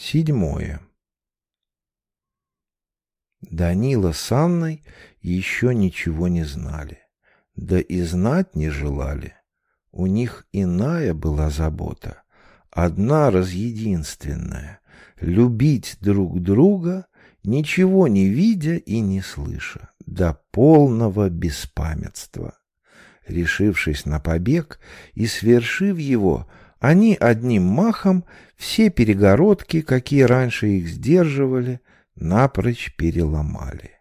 Седьмое. Данила с Анной еще ничего не знали, да и знать не желали. У них иная была забота, одна разъединственная — любить друг друга, ничего не видя и не слыша, до полного беспамятства. Решившись на побег и свершив его, они одним махом все перегородки, какие раньше их сдерживали, напрочь переломали.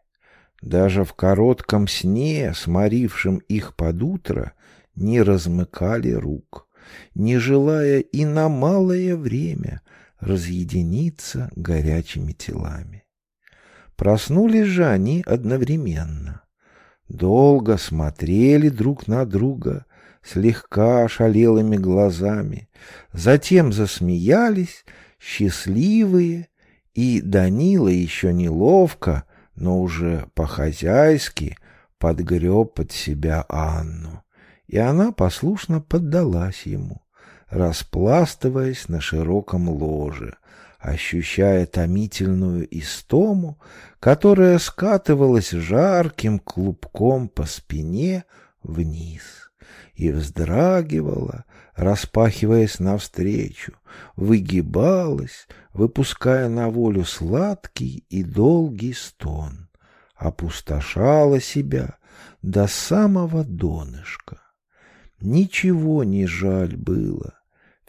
Даже в коротком сне, сморившем их под утро, не размыкали рук, не желая и на малое время разъединиться горячими телами. Проснулись же они одновременно. Долго смотрели друг на друга, слегка ошалелыми глазами, затем засмеялись, счастливые, и Данила еще неловко, но уже по-хозяйски подгреб под себя Анну, и она послушно поддалась ему, распластываясь на широком ложе, ощущая томительную истому, которая скатывалась жарким клубком по спине вниз и вздрагивала, распахиваясь навстречу, выгибалась, выпуская на волю сладкий и долгий стон, опустошала себя до самого донышка. Ничего не жаль было,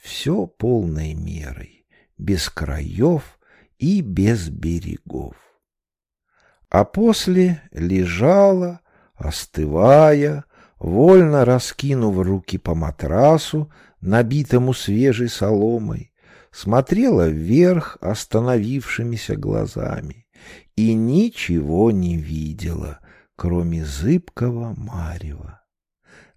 все полной мерой, без краев и без берегов. А после лежала, остывая, вольно раскинув руки по матрасу, набитому свежей соломой, смотрела вверх остановившимися глазами и ничего не видела, кроме зыбкого марева.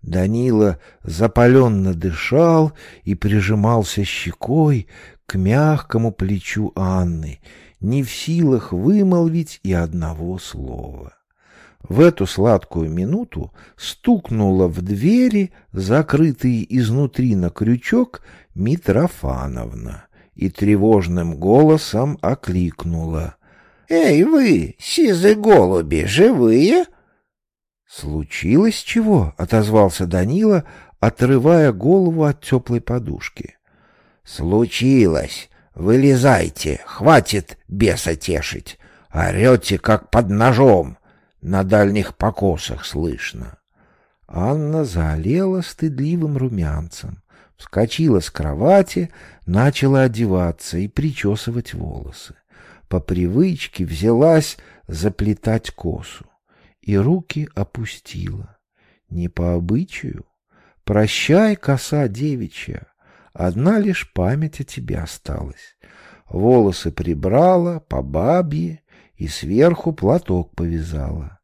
Данила запаленно дышал и прижимался щекой к мягкому плечу Анны, не в силах вымолвить и одного слова. В эту сладкую минуту стукнула в двери, закрытые изнутри на крючок, Митрофановна и тревожным голосом окликнула. — Эй вы, сизые голуби, живые? — Случилось чего? — отозвался Данила, отрывая голову от теплой подушки. — Случилось. Вылезайте, хватит беса тешить. Орете, как под ножом на дальних покосах слышно. Анна заолела стыдливым румянцем, вскочила с кровати, начала одеваться и причесывать волосы. По привычке взялась заплетать косу и руки опустила. Не по обычаю. Прощай, коса девичья, одна лишь память о тебе осталась. Волосы прибрала по бабье и сверху платок повязала.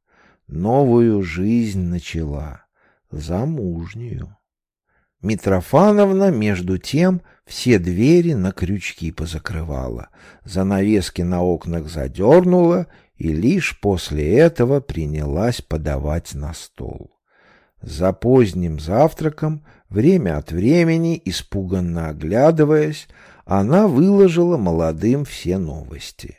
Новую жизнь начала, замужнюю. Митрофановна, между тем, все двери на крючки позакрывала, занавески на окнах задернула и лишь после этого принялась подавать на стол. За поздним завтраком, время от времени, испуганно оглядываясь, она выложила молодым все новости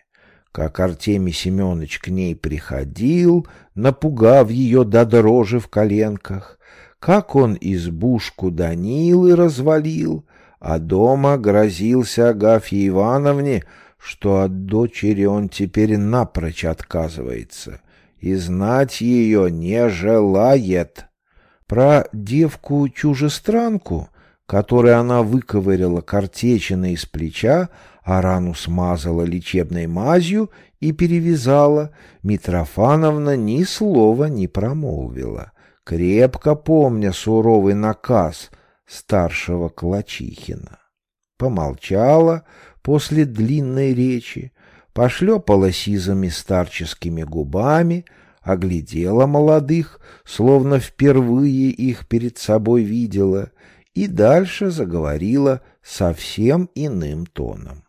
как Артемий Семенович к ней приходил, напугав ее до дрожи в коленках, как он избушку Данилы развалил, а дома грозился Агафье Ивановне, что от дочери он теперь напрочь отказывается и знать ее не желает. Про девку-чужестранку, которой она выковыряла картечины из плеча, а рану смазала лечебной мазью и перевязала, Митрофановна ни слова не промолвила, крепко помня суровый наказ старшего Клочихина. Помолчала после длинной речи, пошлепала сизыми старческими губами, оглядела молодых, словно впервые их перед собой видела, и дальше заговорила совсем иным тоном.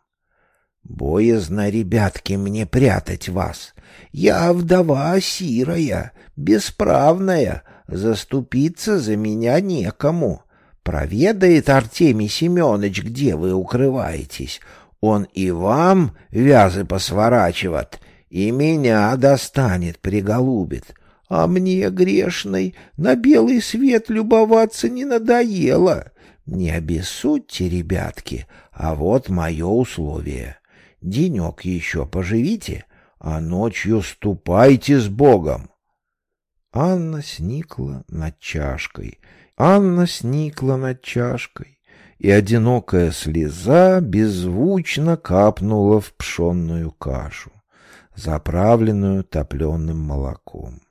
Боязно, ребятки, мне прятать вас. Я вдова сирая, бесправная, заступиться за меня некому. Проведает Артемий Семенович, где вы укрываетесь. Он и вам вязы посворачивает, и меня достанет, приголубит. А мне, грешной, на белый свет любоваться не надоело. Не обессудьте, ребятки, а вот мое условие. Денек еще поживите, а ночью ступайте с Богом. Анна сникла над чашкой. Анна сникла над чашкой, и одинокая слеза беззвучно капнула в пшенную кашу, заправленную топленым молоком.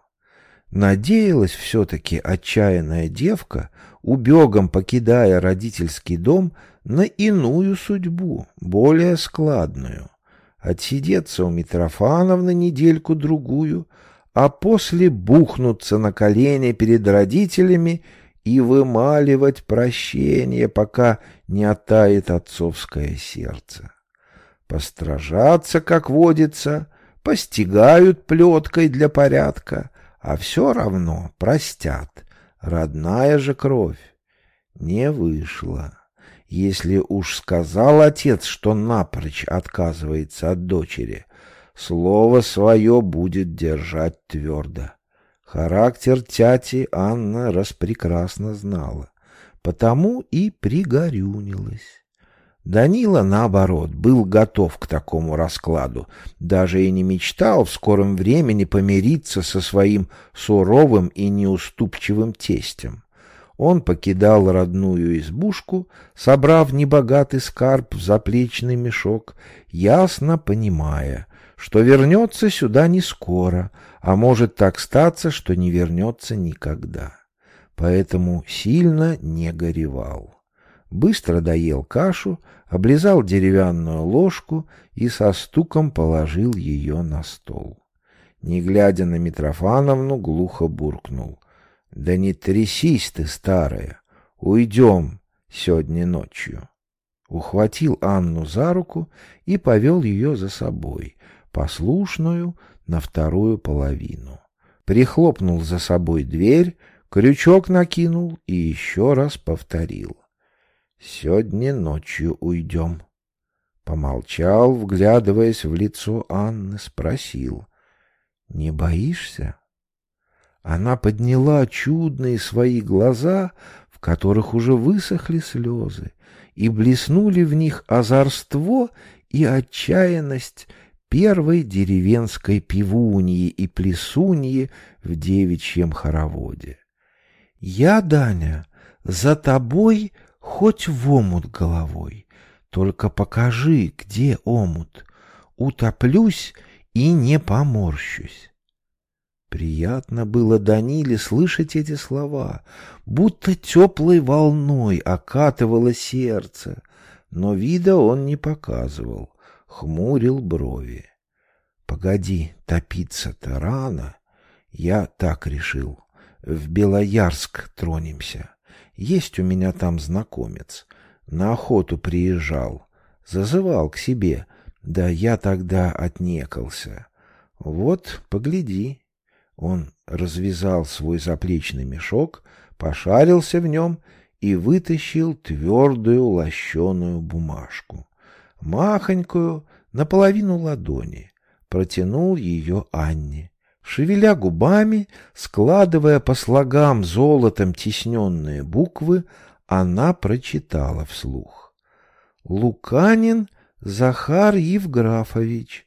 Надеялась все-таки отчаянная девка, убегом покидая родительский дом, на иную судьбу, более складную. Отсидеться у Митрофановны недельку-другую, а после бухнуться на колени перед родителями и вымаливать прощение, пока не оттает отцовское сердце. Постражаться, как водится, постигают плеткой для порядка, а все равно простят. Родная же кровь не вышла. Если уж сказал отец, что напрочь отказывается от дочери, слово свое будет держать твердо. Характер тяти Анна распрекрасно знала, потому и пригорюнилась. Данила, наоборот, был готов к такому раскладу, даже и не мечтал в скором времени помириться со своим суровым и неуступчивым тестем. Он покидал родную избушку, собрав небогатый скарб в заплечный мешок, ясно понимая, что вернется сюда не скоро, а может так статься, что не вернется никогда. Поэтому сильно не горевал. Быстро доел кашу, облизал деревянную ложку и со стуком положил ее на стол. Не глядя на Митрофановну, глухо буркнул. — Да не трясись ты, старая, уйдем сегодня ночью. Ухватил Анну за руку и повел ее за собой, послушную, на вторую половину. Прихлопнул за собой дверь, крючок накинул и еще раз повторил. Сегодня ночью уйдем. Помолчал, вглядываясь в лицо Анны, спросил. Не боишься? Она подняла чудные свои глаза, в которых уже высохли слезы, и блеснули в них озорство и отчаянность первой деревенской пивуньи и плесуньи в девичьем хороводе. «Я, Даня, за тобой хоть в омут головой, только покажи, где омут. Утоплюсь и не поморщусь. Приятно было Даниле слышать эти слова, будто теплой волной окатывало сердце, но вида он не показывал, хмурил брови. Погоди, топиться-то рано. Я так решил. В Белоярск тронемся. Есть у меня там знакомец. На охоту приезжал. Зазывал к себе. Да я тогда отнекался. Вот, погляди. Он развязал свой заплечный мешок, пошарился в нем и вытащил твердую лощеную бумажку. Махонькую, наполовину ладони. Протянул ее Анне. Шевеля губами, складывая по слогам золотом тисненные буквы, она прочитала вслух. Луканин Захар Евграфович,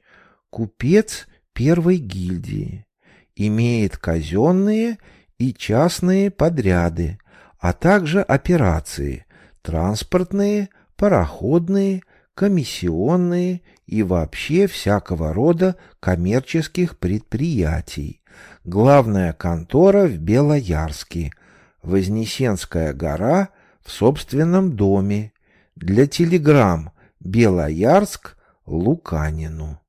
купец первой гильдии, имеет казенные и частные подряды, а также операции транспортные, пароходные, комиссионные и вообще всякого рода коммерческих предприятий. Главная контора в Белоярске, Вознесенская гора в собственном доме, для телеграмм Белоярск Луканину.